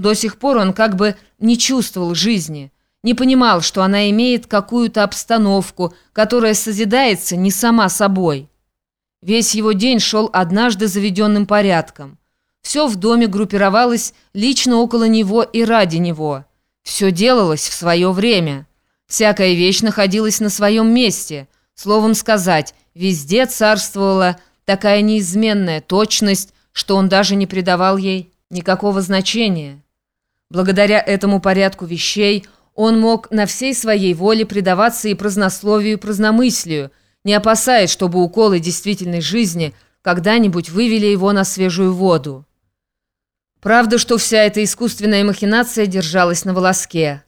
До сих пор он как бы не чувствовал жизни, не понимал, что она имеет какую-то обстановку, которая созидается не сама собой. Весь его день шел однажды заведенным порядком. Все в доме группировалось лично около него и ради него. Все делалось в свое время. Всякая вещь находилась на своем месте. Словом сказать, везде царствовала такая неизменная точность, что он даже не придавал ей никакого значения. Благодаря этому порядку вещей он мог на всей своей воле предаваться и празднословию, и праздномыслию, не опасаясь, чтобы уколы действительной жизни когда-нибудь вывели его на свежую воду. Правда, что вся эта искусственная махинация держалась на волоске.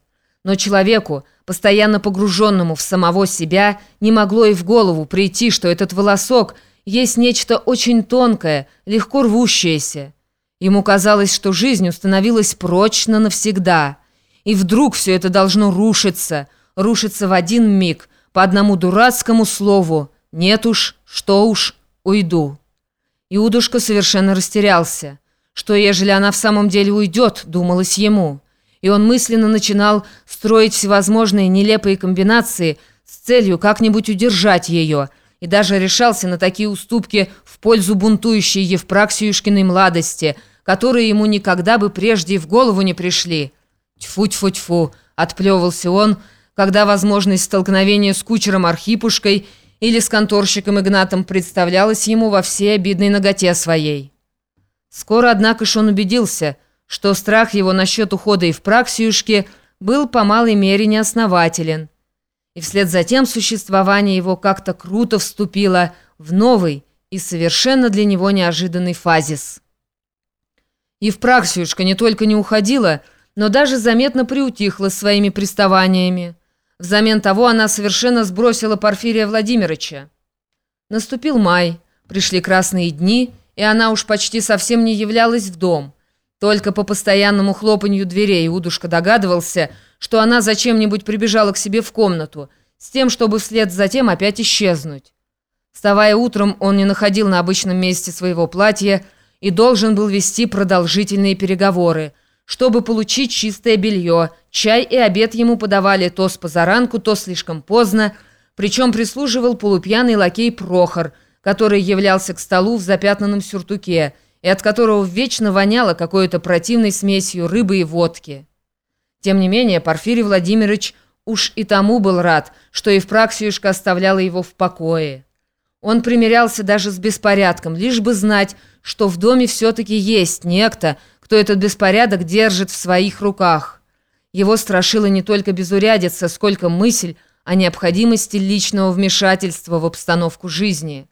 Но человеку, постоянно погруженному в самого себя, не могло и в голову прийти, что этот волосок есть нечто очень тонкое, легко рвущееся. Ему казалось, что жизнь установилась прочно навсегда. И вдруг все это должно рушиться, рушиться в один миг, по одному дурацкому слову «нет уж, что уж, уйду». Иудушка совершенно растерялся. Что, ежели она в самом деле уйдет, думалось ему. И он мысленно начинал строить всевозможные нелепые комбинации с целью как-нибудь удержать ее, и даже решался на такие уступки в пользу бунтующей Евпраксиюшкиной младости – которые ему никогда бы прежде и в голову не пришли. «Тьфу-тьфу-тьфу!» – отплевывался он, когда возможность столкновения с кучером Архипушкой или с конторщиком Игнатом представлялась ему во всей обидной ноготе своей. Скоро, однако ж, он убедился, что страх его насчет ухода и в Праксиюшке был по малой мере неоснователен. И вслед за тем существование его как-то круто вступило в новый и совершенно для него неожиданный фазис. И в Евпраксиюшка не только не уходила, но даже заметно приутихла своими приставаниями. Взамен того она совершенно сбросила Порфирия Владимировича. Наступил май, пришли красные дни, и она уж почти совсем не являлась в дом. Только по постоянному хлопанью дверей Удушка догадывался, что она зачем-нибудь прибежала к себе в комнату, с тем, чтобы вслед за тем опять исчезнуть. Вставая утром, он не находил на обычном месте своего платья, и должен был вести продолжительные переговоры, чтобы получить чистое белье. Чай и обед ему подавали то с позаранку, то слишком поздно, причем прислуживал полупьяный лакей Прохор, который являлся к столу в запятнанном сюртуке и от которого вечно воняло какой-то противной смесью рыбы и водки. Тем не менее, Порфирий Владимирович уж и тому был рад, что Евпраксиюшка оставляла его в покое. Он примирялся даже с беспорядком, лишь бы знать, что в доме все-таки есть некто, кто этот беспорядок держит в своих руках. Его страшила не только безурядица, сколько мысль о необходимости личного вмешательства в обстановку жизни.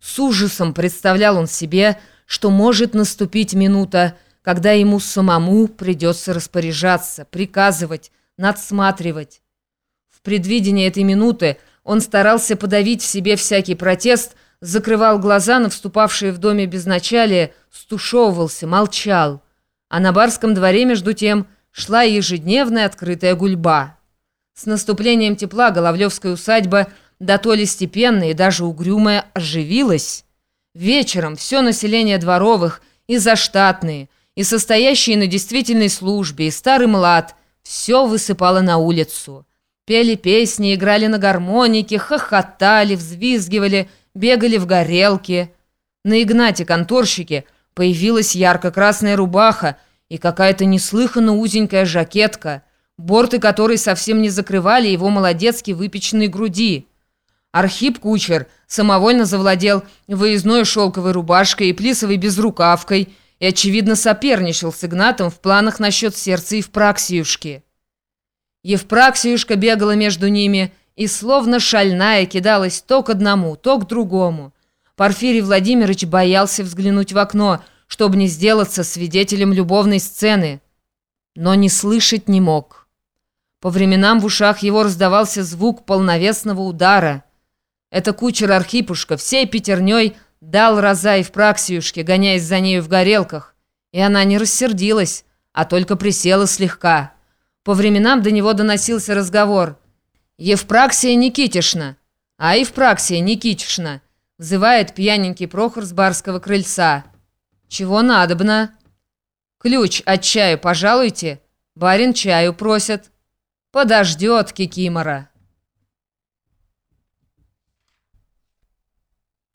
С ужасом представлял он себе, что может наступить минута, когда ему самому придется распоряжаться, приказывать, надсматривать. В предвидении этой минуты он старался подавить в себе всякий протест, закрывал глаза на вступавшие в доме безначалие, стушевывался, молчал. А на барском дворе, между тем, шла ежедневная открытая гульба. С наступлением тепла Головлевская усадьба, да то ли степенная и даже угрюмая, оживилась. Вечером все население дворовых, и заштатные, и состоящие на действительной службе, и старый млад, все высыпало на улицу. Пели песни, играли на гармонике, хохотали, взвизгивали, бегали в горелке. На Игнате конторщике появилась ярко-красная рубаха и какая-то неслыханно узенькая жакетка, борты которой совсем не закрывали его молодецки выпеченные груди. Архип Кучер самовольно завладел выездной шелковой рубашкой и плисовой безрукавкой и, очевидно, соперничал с Игнатом в планах насчет сердца и в праксиюшки. Евпраксиюшка бегала между ними и, словно шальная, кидалась то к одному, то к другому. Порфирий Владимирович боялся взглянуть в окно, чтобы не сделаться свидетелем любовной сцены, но не слышать не мог. По временам в ушах его раздавался звук полновесного удара. Это кучер Архипушка всей пятерней дал раза и в праксиюшке, гоняясь за нею в горелках, и она не рассердилась, а только присела слегка. По временам до него доносился разговор. «Евпраксия Никитишна!» «А Евпраксия Никитишна!» Взывает пьяненький Прохор с барского крыльца. «Чего надобно?» Ключ от чаю пожалуйте. Барин чаю просит. Подождет Кикимора.